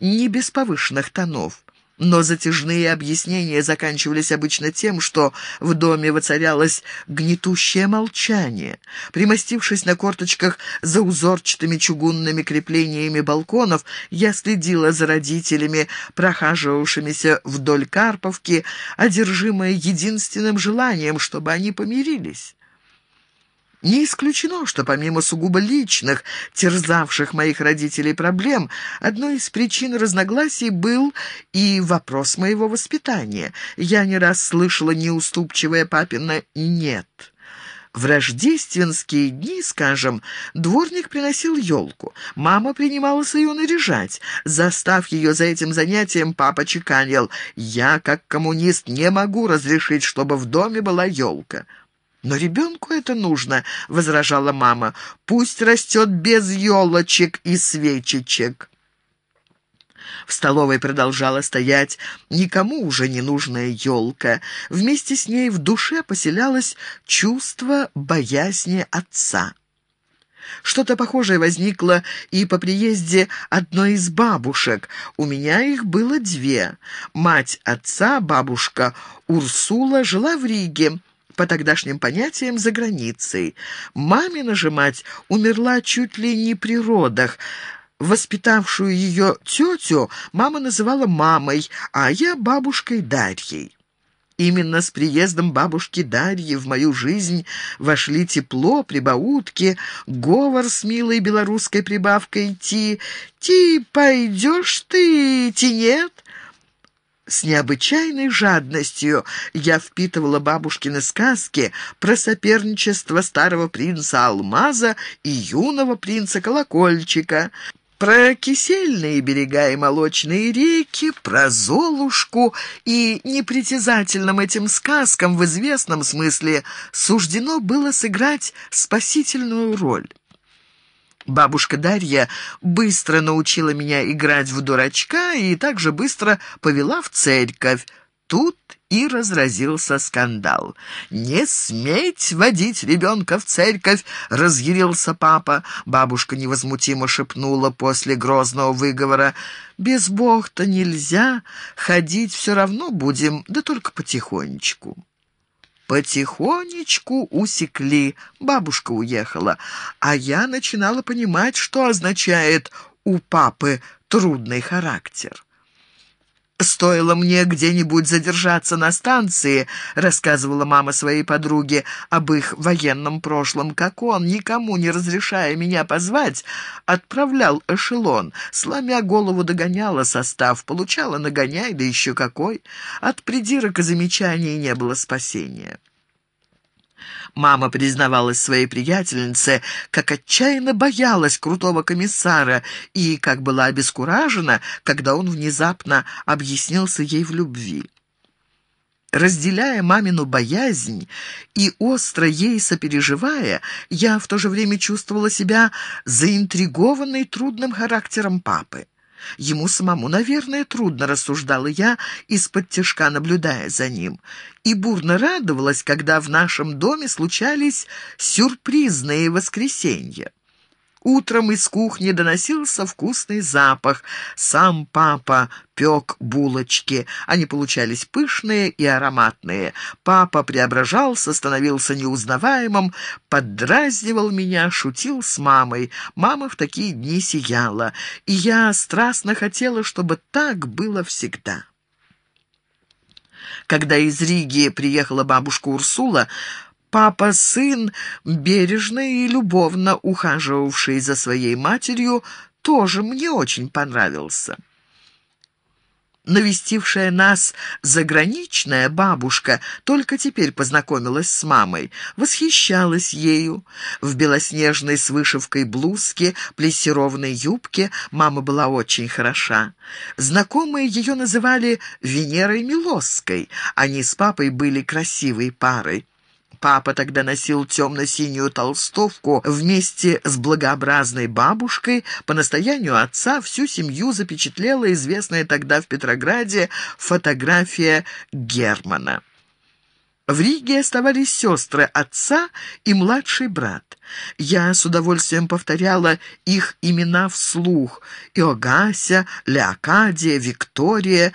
не без повышенных тонов. Но затяжные объяснения заканчивались обычно тем, что в доме воцарялось гнетущее молчание. Примостившись на корточках за узорчатыми чугунными креплениями балконов, я следила за родителями, прохаживавшимися вдоль Карповки, одержимая единственным желанием, чтобы они помирились. Не исключено, что помимо сугубо личных, терзавших моих родителей проблем, одной из причин разногласий был и вопрос моего воспитания. Я не раз слышала неуступчивое папина «нет». В рождественские дни, скажем, дворник приносил елку. Мама принималась ее наряжать. Застав ее за этим занятием, папа чеканил «Я, как коммунист, не могу разрешить, чтобы в доме была елка». «Но ребенку это нужно», — возражала мама. «Пусть растет без елочек и свечечек». В столовой продолжала стоять никому уже не нужная елка. Вместе с ней в душе поселялось чувство боязни отца. Что-то похожее возникло и по приезде одной из бабушек. У меня их было две. Мать отца, бабушка Урсула, жила в Риге по тогдашним понятиям, за границей. Мамина же мать умерла чуть ли не при родах. Воспитавшую ее тетю мама называла мамой, а я бабушкой Дарьей. Именно с приездом бабушки Дарьи в мою жизнь вошли тепло, прибаутки, говор с милой белорусской прибавкой «ти». «Ти, пойдешь ты, ти нет?» С необычайной жадностью я впитывала бабушкины сказки про соперничество старого принца Алмаза и юного принца Колокольчика, про кисельные берега и молочные реки, про Золушку, и непритязательным этим сказкам в известном смысле суждено было сыграть спасительную роль. Бабушка Дарья быстро научила меня играть в дурачка и также быстро повела в церковь. Тут и разразился скандал. «Не сметь водить ребенка в церковь!» — разъярился папа. Бабушка невозмутимо шепнула после грозного выговора. «Без Бог-то нельзя, ходить все равно будем, да только потихонечку». Потихонечку усекли, бабушка уехала, а я начинала понимать, что означает «у папы трудный характер». «Стоило мне где-нибудь задержаться на станции», — рассказывала мама своей подруге об их военном прошлом, как он, никому не разрешая меня позвать, отправлял эшелон, сломя голову догоняла состав, получала нагоняй, да еще какой. От придирок и замечаний не было спасения. Мама признавалась своей приятельнице, как отчаянно боялась крутого комиссара и как была обескуражена, когда он внезапно объяснился ей в любви. Разделяя мамину боязнь и остро ей сопереживая, я в то же время чувствовала себя заинтригованной трудным характером папы. Ему самому, наверное, трудно, рассуждала я, из-под тяжка наблюдая за ним. И бурно радовалась, когда в нашем доме случались сюрпризные воскресенья. Утром из кухни доносился вкусный запах. Сам папа пек булочки. Они получались пышные и ароматные. Папа преображался, становился неузнаваемым, поддразнивал меня, шутил с мамой. Мама в такие дни сияла, и я страстно хотела, чтобы так было всегда. Когда из Риги приехала бабушка Урсула, Папа-сын, бережно и любовно ухаживавший за своей матерью, тоже мне очень понравился. Навестившая нас заграничная бабушка только теперь познакомилась с мамой, восхищалась ею. В белоснежной с вышивкой блузке, плессированной юбке мама была очень хороша. Знакомые ее называли Венерой Милосской, они с папой были красивой парой. Папа тогда носил темно-синюю толстовку вместе с благообразной бабушкой. По настоянию отца всю семью запечатлела известная тогда в Петрограде фотография Германа. В Риге оставались сестры отца и младший брат. Я с удовольствием повторяла их имена вслух. Иогася, Леокадия, Виктория